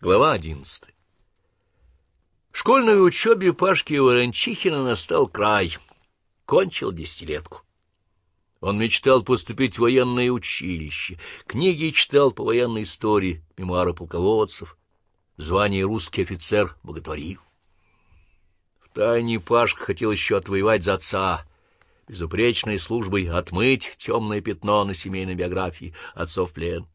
Глава одиннадцатая. Школьной учебе Пашки Ворончихина настал край. Кончил десятилетку. Он мечтал поступить в военное училище, книги читал по военной истории, мемуары полководцев, звание русский офицер боготворил. Втайне Пашка хотел еще отвоевать за отца, безупречной службой отмыть темное пятно на семейной биографии отцов плен.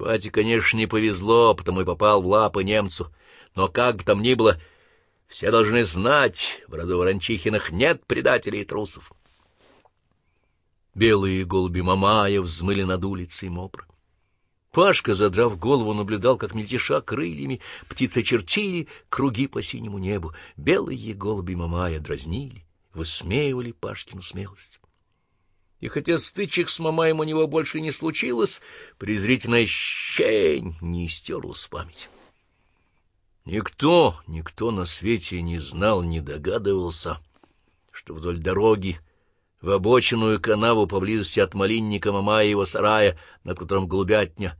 Бате, конечно, не повезло, потому и попал в лапы немцу. Но как бы там ни было, все должны знать, в роду Ворончихиных нет предателей и трусов. Белые голуби Мамая взмыли над улицей Мопра. Пашка, задрав голову, наблюдал, как мельтеша крыльями птицы чертили круги по синему небу. Белые голуби Мамая дразнили, высмеивали Пашкину смелость. И хотя стычек с Мамаем у него больше не случилось, презрительная щень не стерлась в память. Никто, никто на свете не знал, не догадывался, что вдоль дороги в обочинную канаву поблизости от малинника Мамая его сарая, над которым голубятня,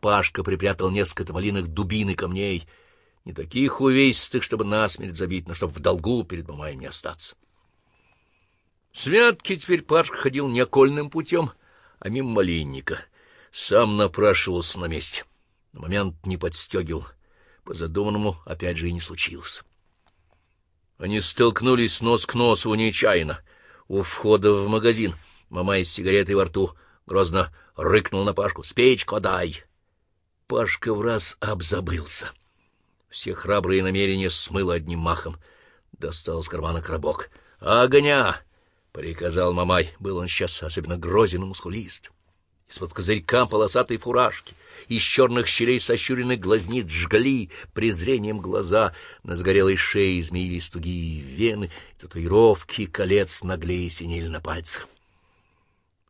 Пашка припрятал несколько малиных дубин и камней, не таких увесистых, чтобы насмерть забить, но чтобы в долгу перед Мамаем не остаться. Святки теперь Пашка ходил не окольным путем, а мимо малинника. Сам напрашивался на месте. На момент не подстегивал. По задуманному опять же и не случилось. Они столкнулись нос к носу нечаянно. У входа в магазин мама с сигаретой во рту грозно рыкнул на Пашку. «Спичку дай!» Пашка в раз обзабылся. Все храбрые намерения смыло одним махом. Достал из кармана коробок. «Огня!» — приказал Мамай. Был он сейчас особенно грозен и мускулист. Из-под козырька полосатой фуражки, из черных щелей сощуренных глазниц жгли презрением глаза, на сгорелой шее измеились тугие вены, татуировки колец наглее синели на пальцах.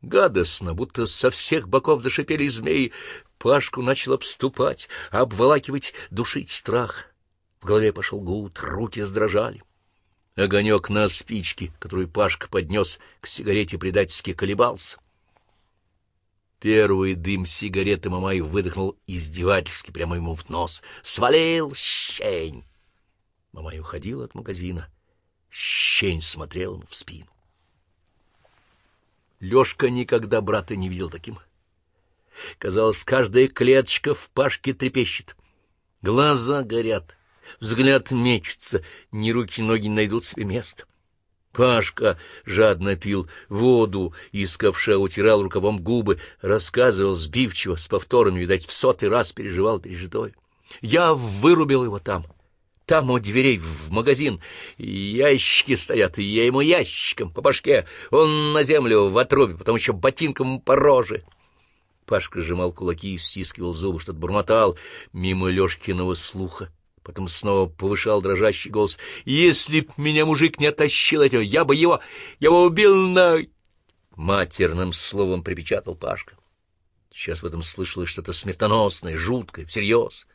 Гадостно, будто со всех боков зашипели змеи, Пашку начал обступать, обволакивать, душить страх. В голове пошел гуд, руки сдрожали. Огонек на спичке, которую Пашка поднес к сигарете, предательски колебался. Первый дым сигареты Мамай выдохнул издевательски прямо ему в нос. «Свалил, щень!» Мамай уходил от магазина. Щень смотрел ему в спину. Лёшка никогда брата не видел таким. Казалось, каждая клеточка в Пашке трепещет. Глаза горят, Взгляд мечется, ни руки, ни ноги найдут себе место. Пашка жадно пил воду, искавша утирал рукавом губы, рассказывал сбивчиво, с повтором, видать, в сотый раз переживал пережитое. Я вырубил его там, там у дверей в магазин. Ящики стоят, и я ему ящиком по башке. Он на землю в отрубе, потом еще ботинком по роже. Пашка сжимал кулаки и стискивал зубы, что-то бормотал мимо Лёшкиного слуха потом снова повышал дрожащий голос. «Если б меня мужик не оттащил этого, я бы его... я бы убил на...» Матерным словом припечатал Пашка. Сейчас в этом слышалось что-то смертоносное, жуткое, всерьез.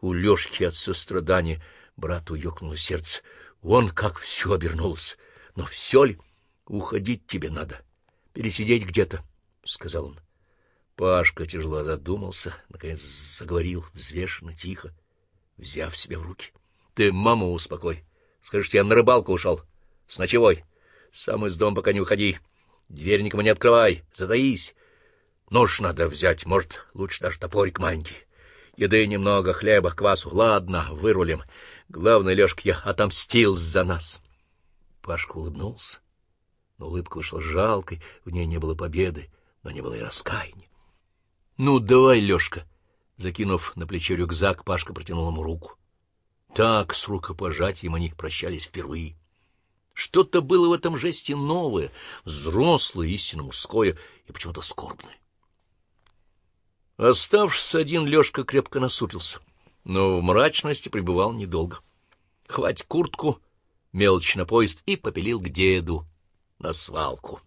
У Лёшки от сострадания брату ёкнуло сердце. Он как все обернулось. Но все ли? Уходить тебе надо. Пересидеть где-то, — сказал он. Пашка тяжело задумался, наконец заговорил взвешенно, тихо взяв себя в руки. — Ты маму успокой. Скажи, что я на рыбалку ушел. С ночевой. Сам из дома пока не уходи. Дверь никому не открывай. Затаись. Нож надо взять, может, лучше даже топорик маленький. Еды немного, хлеба, квасу. Ладно, вырулим. Главное, Лёшка, я отомстил за нас. Пашка улыбнулся. Но улыбка вышла жалкой, в ней не было победы, но не было и раскаяния. — Ну, давай, Лёшка, Закинув на плечо рюкзак, Пашка протянул ему руку. Так, с рукопожатием они прощались впервые. Что-то было в этом жесте новое, взрослое, истинно мужское и почему-то скорбное. Оставшись один, Лёшка крепко насупился, но в мрачности пребывал недолго. Хвать куртку, мелочь на поезд и попилил к деду на свалку.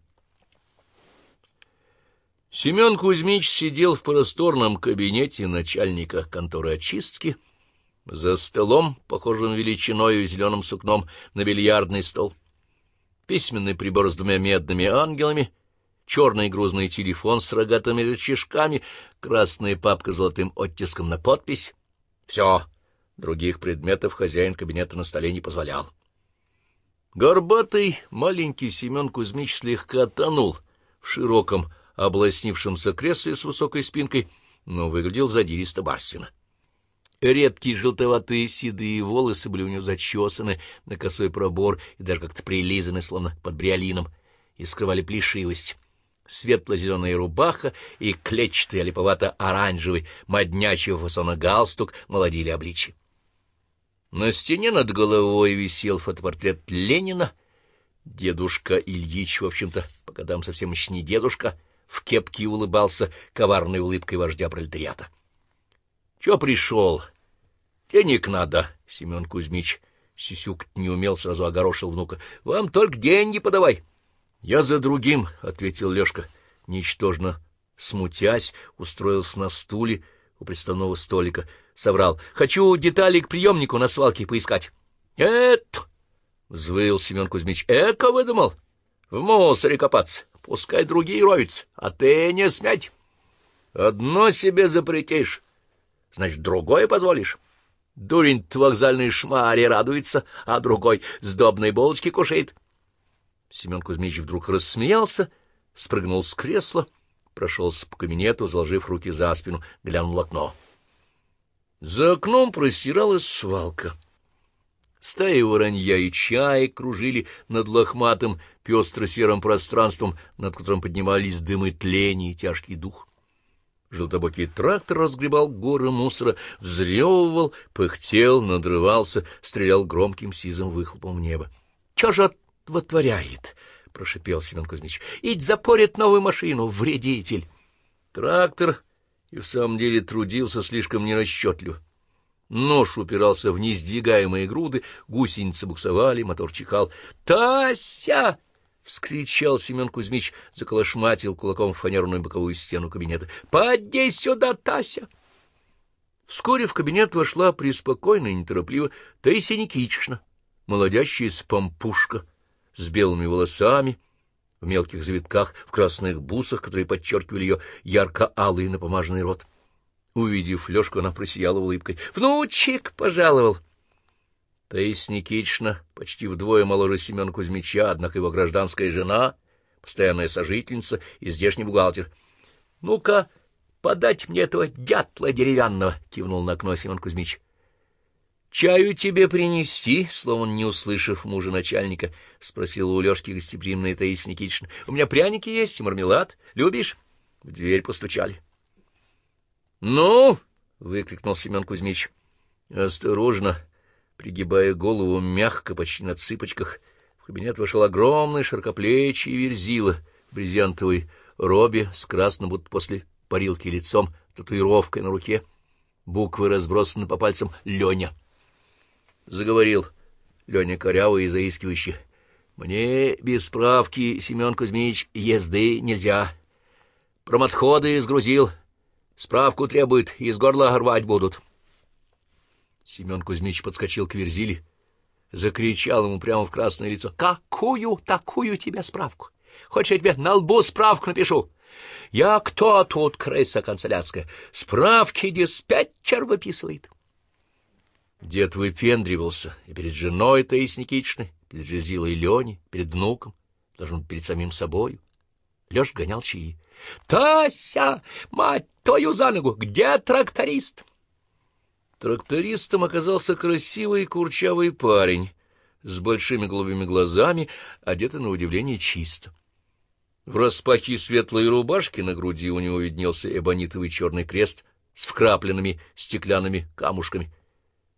Семен Кузьмич сидел в просторном кабинете начальника конторы очистки, за столом, похожим величиной и зеленым сукном, на бильярдный стол. Письменный прибор с двумя медными ангелами, черный грузный телефон с рогатыми рычажками, красная папка с золотым оттиском на подпись, Все, других предметов хозяин кабинета на столе не позволял. Горбатый маленький Семен Кузьмич слегка тонул в широком обласнившемся кресле с высокой спинкой, но выглядел задиристо-барственно. Редкие желтоватые седые волосы были у него зачесаны на косой пробор и даже как-то прилизаны, словно под бриолином, и скрывали плешивость. Светло-зеленая рубаха и клетчатый, липовато-оранжевый, моднячего фасона галстук молодили обличье. На стене над головой висел фотопортрет Ленина. Дедушка Ильич, в общем-то, пока там совсем еще не дедушка, в кепке улыбался коварной улыбкой вождя пролетариата. — Чё пришел? — Денег надо, — Семен Кузьмич. Сисюк не умел, сразу огорошил внука. — Вам только деньги подавай. — Я за другим, — ответил Лёшка. Ничтожно смутясь, устроился на стуле у приставного столика. Соврал. — Хочу детали к приемнику на свалке поискать. — Это... — взвыл Семен Кузьмич. — Эко выдумал. В мусоре копаться. Пускай другие роются, а ты не смять. Одно себе запретишь значит, другое позволишь. Дурень вокзальной шмаре радуется, а другой сдобной булочки кушает. Семен Кузьмич вдруг рассмеялся, спрыгнул с кресла, прошелся по кабинету, заложив руки за спину, глянул в окно. За окном простиралась свалка. Стаи воронья и чаек кружили над лохматым пестро-серым пространством, над которым поднимались дымы тления и тяжкий дух. Желтобокий трактор разгребал горы мусора, взрёвывал, пыхтел, надрывался, стрелял громким сизым выхлопом в небо. — Чё же вотворяет? — прошипел Семен Кузьмич. — Ить запорит новую машину, вредитель! Трактор и в самом деле трудился слишком нерасчетливо. Нож упирался в несдвигаемые груды, гусеницы буксовали, мотор чихал. «Тася!» — вскричал Семен Кузьмич, заколошматил кулаком в фанерную боковую стену кабинета. — Поди сюда, Тася! Вскоре в кабинет вошла преспокойно и неторопливо Таисия Никитична, молодящая спампушка, с белыми волосами, в мелких завитках, в красных бусах, которые подчеркивали ее ярко-алый напомаженный рот. Увидев Лёшку, она просияла улыбкой. — Внучек пожаловал! Таисия Никитична, почти вдвое моложе Семена Кузьмича, однако его гражданская жена, постоянная сожительница и здешний бухгалтер. — Ну-ка, подать мне этого дятла деревянного! — кивнул на окно Семен Кузьмич. — Чаю тебе принести? — словно не услышав мужа начальника, спросила у Лёшки гостеприимная Таисия Никитична. — У меня пряники есть и мармелад. Любишь? В дверь постучали. — Ну! — выкрикнул Семен Кузьмич. — Осторожно! — Пригибая голову мягко, почти на цыпочках, в кабинет вошел огромный широкоплечий верзила в брезентовой робе с красным, будто после парилки лицом, татуировкой на руке. Буквы разбросаны по пальцам «Леня». Заговорил Леня коряво и заискивающе. «Мне без справки, Семен Кузьмич, езды нельзя. Промотходы сгрузил. Справку требует, из горла рвать будут». Семен Кузьмич подскочил к Верзиле, закричал ему прямо в красное лицо. — Какую такую тебе справку? Хочешь, я тебе на лбу справку напишу? Я кто тут, крыса канцелярская? Справки диспетчер выписывает. Дед выпендривался и перед женой Таис Никитичной, перед Верзилой Леней, перед внуком, должен перед самим собою. Лёш гонял чаи. — Тася, мать твою за ногу, где тракторист? — Трактористом оказался красивый курчавый парень с большими голубыми глазами, одетый на удивление чисто. В распахе светлой рубашки на груди у него виднелся эбонитовый черный крест с вкрапленными стеклянными камушками.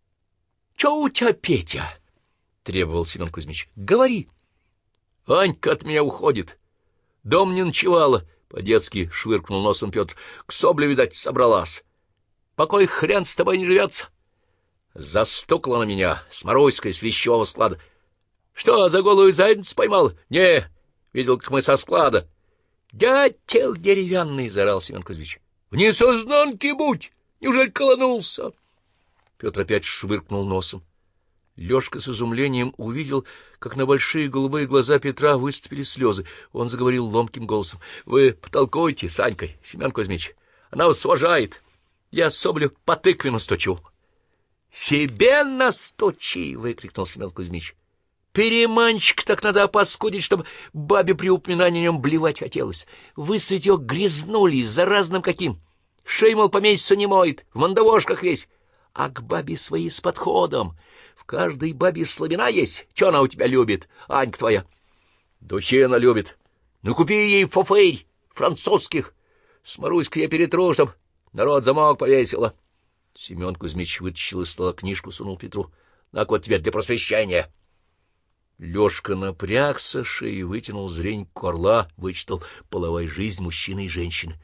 — Чё у тебя, Петя? — требовал Семен Кузьмич. — Говори. — Анька от меня уходит. Дом не ночевала. По-детски швыркнул носом Петр. К собле, видать, собралась. Покой хрен с тобой не живется. Застукла на меня с Маруськой с вещевого склада. Что, за голую задницу поймал? Не, видел, как мы со склада. Дятел деревянный, — заорал Семен Кузьмич. В несознанке будь! Неужели колонулся? Петр опять швыркнул носом. Лёшка с изумлением увидел, как на большие голубые глаза Петра выступили слезы. Он заговорил ломким голосом. — Вы потолкуйте с Анькой, Семен Кузьмич. Она вас уважает. Я соблю по тыкве настучу. Себе настучи! — выкрикнул Семен Кузьмич. Переманчик так надо опаскудить, чтобы бабе при упоминании о нем блевать хотелось. Высветь его грязнули, заразным каким. Шей, мол, по месяцу не моет, в мандавошках весь. А к бабе свои с подходом. Каждой бабе слабина есть. Че она у тебя любит, Анька твоя? Духи она любит. Ну, купи ей фофей французских. С Маруськой я перетру, чтоб народ замок повесила. Семен Кузьмич вытащил из стола книжку, сунул Петру. — Так вот тебе для просвещения. Лёшка напрягся, шею вытянул зрень корла, вычитал «Половая жизнь мужчины и женщины».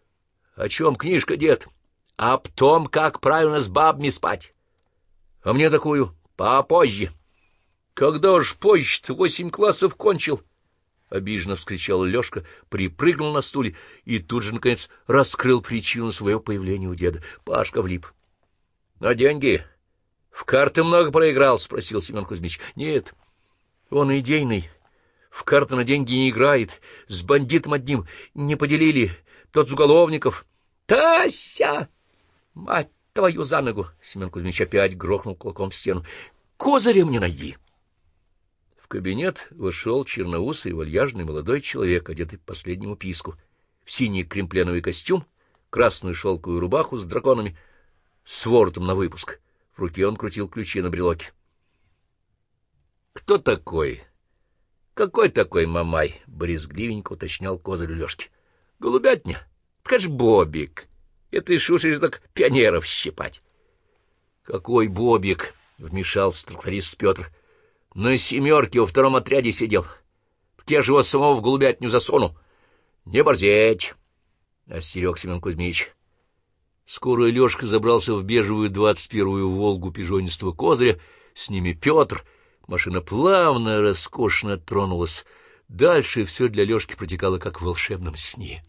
— О чем книжка, дед? — Об том, как правильно с бабами спать. — А мне такую попозже. — Когда ж позже-то восемь классов кончил? — обиженно вскричал Лёшка, припрыгнул на стуле и тут же, наконец, раскрыл причину своего появления у деда. Пашка влип. — На деньги? — В карты много проиграл? — спросил Семен Кузьмич. — Нет. — он идейный, в карты на деньги не играет, с бандитом одним не поделили, тот с уголовников. Тася! Мать твою за ногу! Семен Кузьмич опять грохнул кулаком в стену. Козыря мне найди! В кабинет вошел черноусый вальяжный молодой человек, одетый по последнему писку, в синий кремпленовый костюм, красную шелковую рубаху с драконами, с воротом на выпуск. В руке он крутил ключи на брелоке. Кто такой? Какой такой Мамай? Брезгливенько уточнял козырь Лёшки. Голубятня? Так Бобик. И шушишь так пионеров щипать. Какой Бобик? Вмешался тракторист Петр. На семерке во втором отряде сидел. Так я же его самого в голубятню засуну. Не борзеть, — остерег Семен Кузьмич. Скоро Лёшка забрался в бежевую двадцать первую «Волгу» пижонистого козыря, с ними Петр — Машина плавно, роскошно тронулась. Дальше все для Лёшки протекало, как в волшебном сне.